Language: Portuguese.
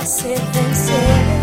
você vencer.